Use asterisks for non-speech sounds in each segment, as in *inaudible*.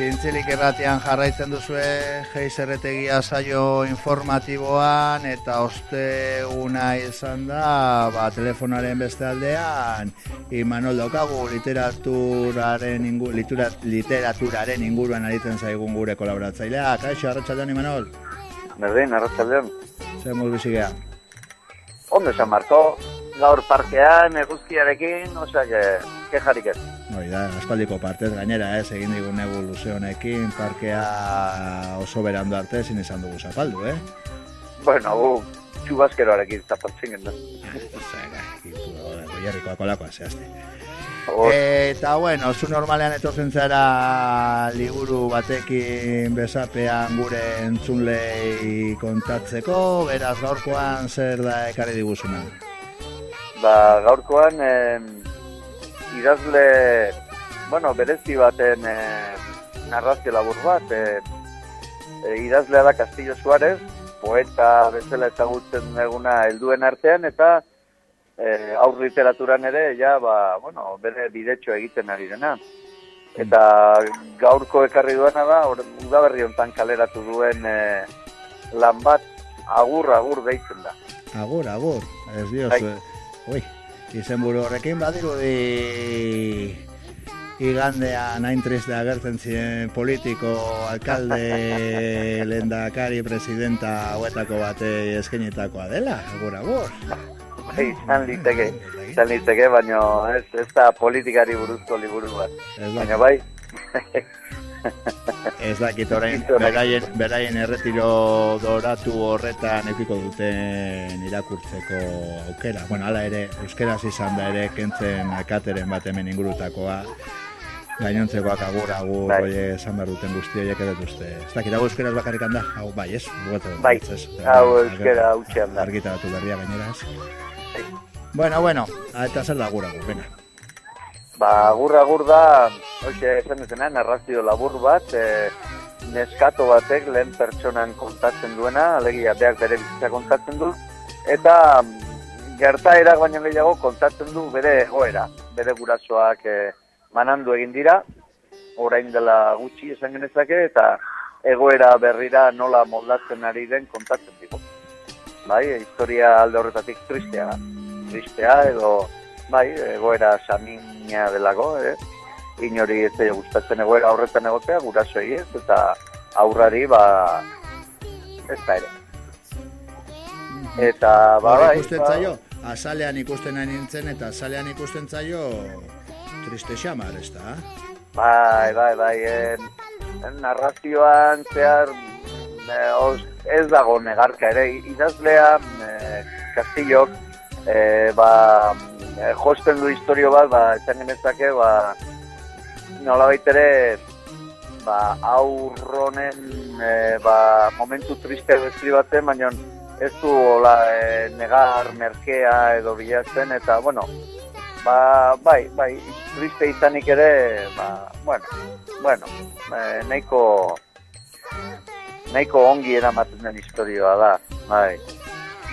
zintzilik erratian jarraitzen duzue geizerretegia saio informatiboan eta osteguna izan da ba, telefonaren beste aldean Imanol daukagu literaturaren, ingu, literaturaren inguruan aritzen zaigun gure kolaboratzailea. Kaixo, arratxaldean Imanol? Berdin, arratxaldean. Zer modu bizigea? Ondo esan marko, gaur parkean, eguzkiarekin, osak, kejarik ez. Hoi da, aspaldiko partez gainera, ez, egin digun negu luze honekin, parkea oso berandu arte ezin izan dugu zapaldu, eh? Bueno, gu, txubazkeroarekin zapaltzen gendu. Zega, goierrikoa kolakoa zehazte. Eta, bueno, zu normalean etortzen zara liburu batekin besapean gure entzunlei kontatzeko, beraz gaurkoan zer da ekarri diguzuna? Ba, gaurkoan, eh, idazle, bueno, berezi baten e, narrazio labur bat, e, e, idazlea da Castillo Suárez, poeta bezala ezagutzen eguna helduen artean, eta e, aur literaturan ere, ja, ba, bueno, bere bidetxo egiten ari dena. Eta gaurko ekarri duena da, udaberri hontan kaleratu duen e, lan bat, agur, agur deitzen da. Agur, agur, ez dios, bai. Ui, izen buru horrekin badiru di igandean hain triste agertzen ziren politiko, alkalde, *laughs* lendakari, presidenta hauetako bate eskenitakoa dela, agur, agur. Bai, izan liteke, *laughs* izan liteke, baina ez, ez da politikari buruzko liburu bat. Baina bai, Ez dakit orain, beraien, beraien erretiro doratu horretan epiko duten irakurtzeko aukera. Bueno, ala ere, euskeraz izan da ere, kentzen akateren bat hemen ingurutakoa. Gainontzekoak agur, agur, bai. esan behar duten guzti horiek edo uste. Ez dakit, hau euskeraz bakarrik handa? Hau, bai, ez? Bugatu, bai, ez, hau euskera hau da. Argita batu berria gainera, Bai. Bueno, bueno, eta zer da agur, agur, venga. Ba, agur, agur da, Hoxe, esan dutena, narrazio labur bat, e, neskato batek lehen pertsonan kontatzen duena, alegia beak bere bizitza kontatzen du, eta mm, gertaerak baino gehiago kontatzen du bere egoera, bere gurasoak e, manandu egin dira, orain dela gutxi esan genezake, eta egoera berrira nola moldatzen ari den kontatzen dugu. Bai, historia alde horretatik tristea, tristea edo, bai, egoera samina delago, eh? inori ez zaio gustatzen egoera horretan egotea, guraso ez, eta aurrari, ba, ez da ere. Eta, ba, bai, ikusten ba, zaio, azalean ikusten nahi nintzen, eta azalean ikusten zaio, triste xamar, ez da? Bai, bai, bai, en, en narrazioan zehar, e, ez dago negarka ere, idazlea, e, Castillok, e, ba, e, josten du historio bat, ba, esan genezake, ba, nola baitere ba, aurronen e, ba, momentu triste deskribatzen, baina ez du hola, e, negar merkea edo bilatzen, eta, bueno, ba, bai, bai, triste izanik ere, ba, bueno, bueno, e, nahiko, nahiko ongi eramaten den historioa da, bai,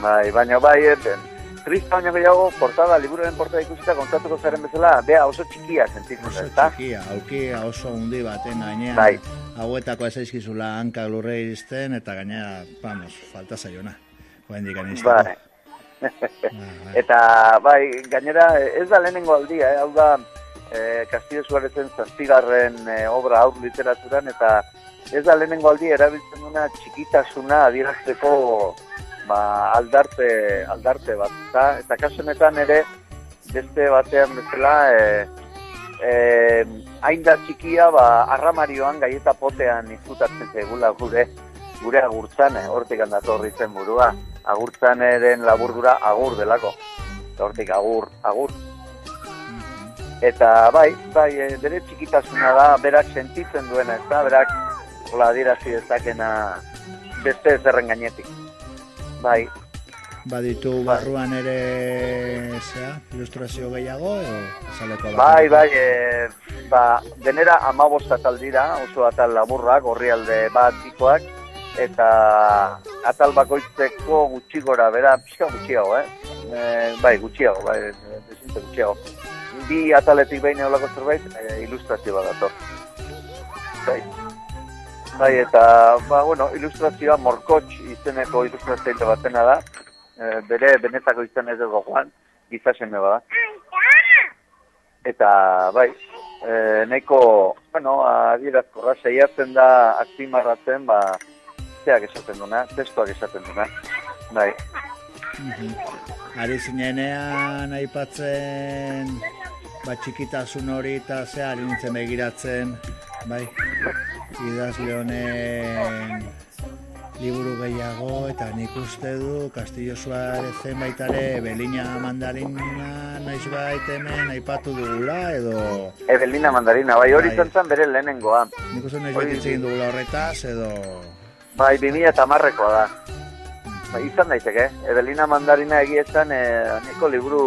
bai, baina bai, eten, triste baina gehiago, portada, liburuaren portada ikusita kontatuko zaren bezala, bea oso txikia sentitzen oso da, txikia, aukia oso undi baten gainean, bai. hauetako ez aizkizula hanka lurre izten, eta gainera, vamos, falta zaiona, joan dikan bai. bai. *laughs* eta, bai, gainera, ez da lehenengo aldia, eh? hau da, eh, Castillo Suarezen zazpigarren eh, obra aur literaturan, eta ez da lehenengo aldia erabiltzen duna txikitasuna adierazteko ba, aldarte, aldarte bat. Eta, eta kasunetan ere, beste batean bezala, e, e, hain da txikia, ba, arramarioan gaieta potean izutatzen zegula gure, gure agurtzan, eh, hortik handat horri zen burua. Agurtzan eren laburdura agur delako. Hortik agur, agur. Eta bai, bai, e, bere txikitasuna da, berak sentitzen duena, ez da, berak, hola, dirazi dezakena beste zerren gainetik. Bai. Baditu bai. barruan ere zea, ilustrazio gehiago edo saleko Bai, bai, e, ba, denera amabost atal dira, oso atal laburrak, gorrialde bat ikoak, eta atal bakoitzeko gutxi gora, bera, pixka gutxiago, eh? E, bai, gutxiago, bai, desinte gutxiago. Bi ataletik behin eolako zerbait, e, ilustrazio bat dator. bai. Bai, eta, ba, bueno, ilustrazioa morkotx izeneko ilustrazioa batena da. E, bere benetako izan ez dugu joan, gizasen bada. Eta, bai, e, neko, bueno, adierazko saiatzen da azpimarratzen, ba, zeak esaten duna, testuak esaten duna. Bai. Mhm. Ari zinenean aipatzen ba, txikitasun hori eta ze ari nintzen begiratzen, bai, idazle honen liburu gehiago eta nik uste du Castillo Suarez baitare Belina Mandarina naiz bait hemen aipatu dugula edo Ebelina Mandarina, bai hori bai. zen bere lehenengoa. Nik uste naiz bait egin dugula horretaz edo Bai, 2000 eta marrekoa da. Ba, izan daiteke, Evelina Mandarina egietan e, eh, niko liburu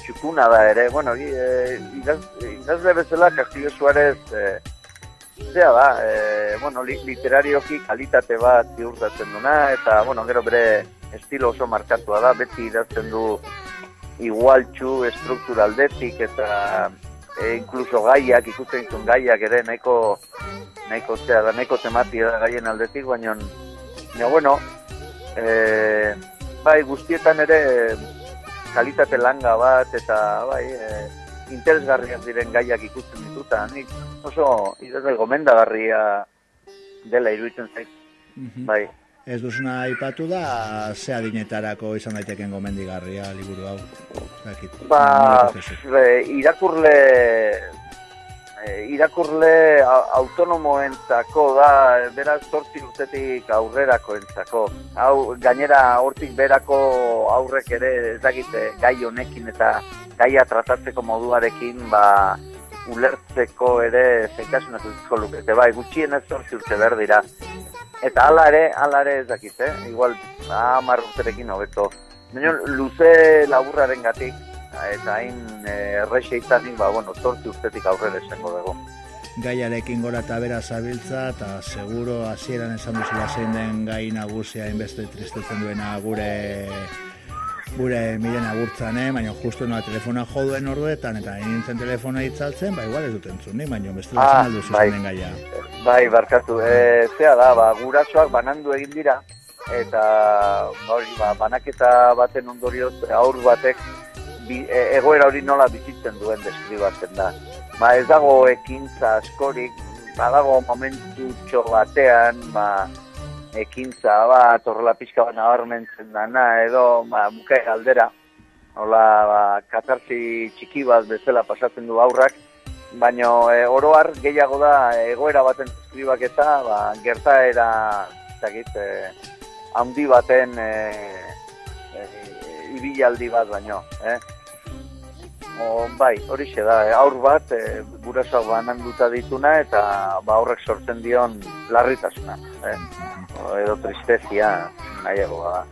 txukuna da ere. Bueno, e, idaz, idazle bezala Castillo Suarez e, zea da, e, bueno, li, literarioki kalitate bat ziurtatzen duna, eta, bueno, gero bere estilo oso markatua da, beti idazten du igualtxu estrukturaldetik, eta e, inkluso gaiak, ikusten zuen gaiak ere nahiko, nahiko zea da, nahiko tematia da gaien aldetik, baina, ja, bueno, e, bai, guztietan ere kalitate langa bat eta bai, e, interesgarriak diren gaiak ikusten dituta. Nik oso idazle gomendagarria dela iruditzen zait. Mhm. Bai. Ez duzuna aipatu da, ze adinetarako izan daiteken gomendigarria liburu hau? Ba, irakurle e, irakurle autonomoentzako da, beraz zortzi urtetik aurrerako entzako. Hau, gainera hortik berako aurrek ere ezagite gai honekin eta gaia tratatzeko moduarekin, ba, ulertzeko ere zeikasunak uziko lukete, bai, gutxien ez zortzi urte behar dira. Eta hala ere, hala ere ez dakite, eh? igual, hamar urterekin hobeto. luze laburraren gatik, eta hain errexe izanin, ba, bueno, zortzi urtetik aurrera esango dugu. Gaiarekin gora eta bera zabiltza, eta seguro hasieran esan duzula zein den gai nagusia inbeste tristetzen duena gure gure miren agurtzan, eh? baina justu noa telefona joduen orduetan, eta nintzen telefona itzaltzen, ba igual ez dut entzun, baina beste ah, aldu bai. gaia. Bai, barkatu, e, zea da, ba, gurasoak banandu egin dira, eta hori, ba, banaketa baten ondorioz, aur batek bi, e, egoera hori nola bizitzen duen deskribatzen da. Ba ez dago ekintza askorik, badago momentu txo batean, ba, ekintza bat, horrela pixka bat nabarmentzen dana, edo ba, mukai galdera, hola ba, katarzi txiki bat bezala pasatzen du aurrak, baina e, oroar gehiago da egoera baten deskribak eta ba, gertaera zakit, e, handi baten e, e, ibilaldi bat baino, eh? O, bai, hori da, eh, aur bat, e, gurasoak banan duta dituna, eta ba, aurrek sortzen dion larritasuna, eh? Edo tristezia, nahi ego, ba.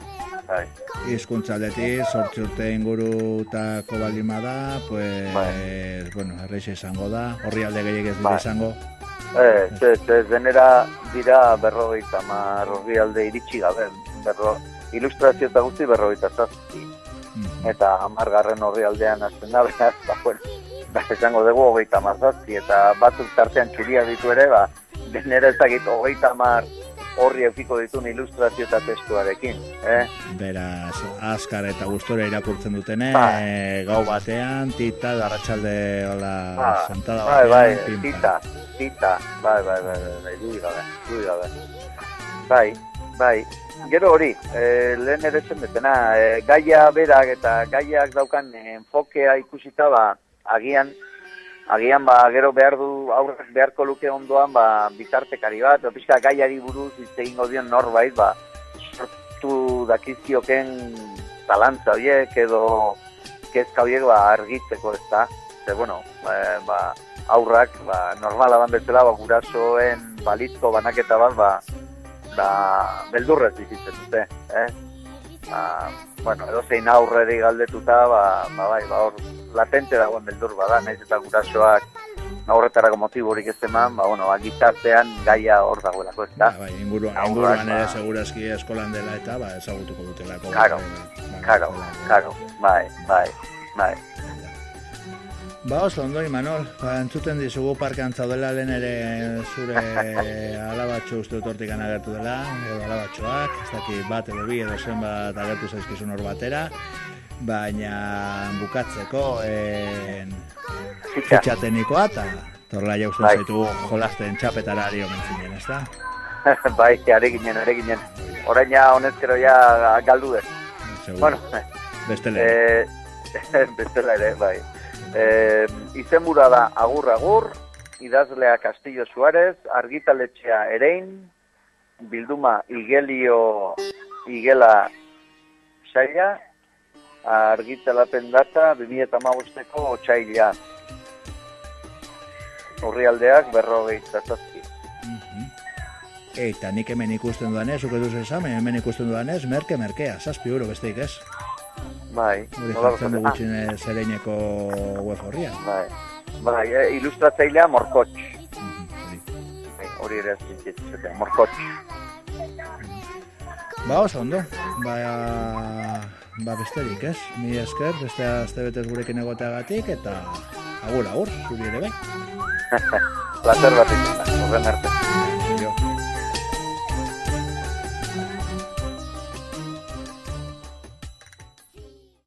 Bai. Izkuntza leti, sortzi urte inguru eta kobalima da, pues, bai. bueno, erreixe izango da, horri alde gehiak ez dira bai. izango. Eh, ez, ez, denera dira berrogeita, mar horri alde iritsi gabe, berro, ilustrazio eta guzti berrogeita zazpi eta amargarren horri aldean azten da, beraz, ba, bueno, ba, esango dugu hogeita marzazti, eta batzuk tartean txuria ditu ere, ba, denera ezagit hogeita mar horri eukiko ditun ilustrazio eta testuarekin. Eh? Beraz, azkar eta gustore irakurtzen dutene, ba. e, gau batean, tita, garratxalde, hola, ba. santada bai, bai, batean, bai, tita, tita, bai, bai, bai, bai, bai, du gabe, du gabe. Bai, bai, gero hori, e, lehen ere betena, e, gaia berak eta gaiak daukan enfokea ikusita ba, agian, agian ba, gero behar du aurrak beharko luke ondoan ba, bitartekari bat, pixka gaiari buruz egingo dion norbait, ba, sortu dakizioken talantza horiek edo kezka horiek ba, argitzeko ez da. Ze, bueno, ba, ba, aurrak, ba, normala ban bezala, ba, gurasoen balitzko banaketa bat, ba, ba, beldurrez bizitzen dute, eh? Ba, bueno, edo zein aurreri galdetuta, ba, ba, bai, ba, hor, latente dagoen beldur bada, nahiz eta gurasoak aurretarako motiborik ez eman, ba, bueno, ba, gizartean gaia hor dagoelako, ez da? Ba, bai, inguruan, inguruan ere ba, segurazki eskolan dela eta, ba, ezagutuko dutelako. Karo, ba, karo, karo, bai, bai, bai. Ba, oso ondo, Imanol. Ba, entzuten dizugu parkean zaudela lehen ere zure *laughs* alabatxo uste dut hortik agertu dela, edo alabatxoak, ez daki bat edo bi edo zenbat agertu zaizkizun hor batera, baina bukatzeko en, fitxatenikoa eta torla jauzen bai. zaitu jolasten txapetara ari omen zinen, ez da? *laughs* bai, are ginen, are ginen. Horain ja, honezkero ja galdu ez. Bueno, bestela. Eh, *laughs* bestela ere, bai. Eh, izenbura da Agur Agur, idazlea Castillo Suárez, argitaletxea Erein, bilduma Igelio Igela Saia, argitalapen data 2015ko otsaila. Horrialdeak berrogei zazazki. Mhm. Eta nik hemen ikusten duan ez, uke duzu esan, hemen ikusten duan ez, merke merkea, zazpi euro besteik ez. Bai. Hori jartzen dugu txine zereineko web horria. Bai. Bai, e, ilustratzailea morkotx. Bai, hori ere zintzitzetea, morkotx. Ba, oso ondo. Ba, ba besterik, ez? Mi esker, beste azte betez gurekin egoteagatik, eta agur, agur, zuri ere bai. *laughs* Placer bat izan horren arte.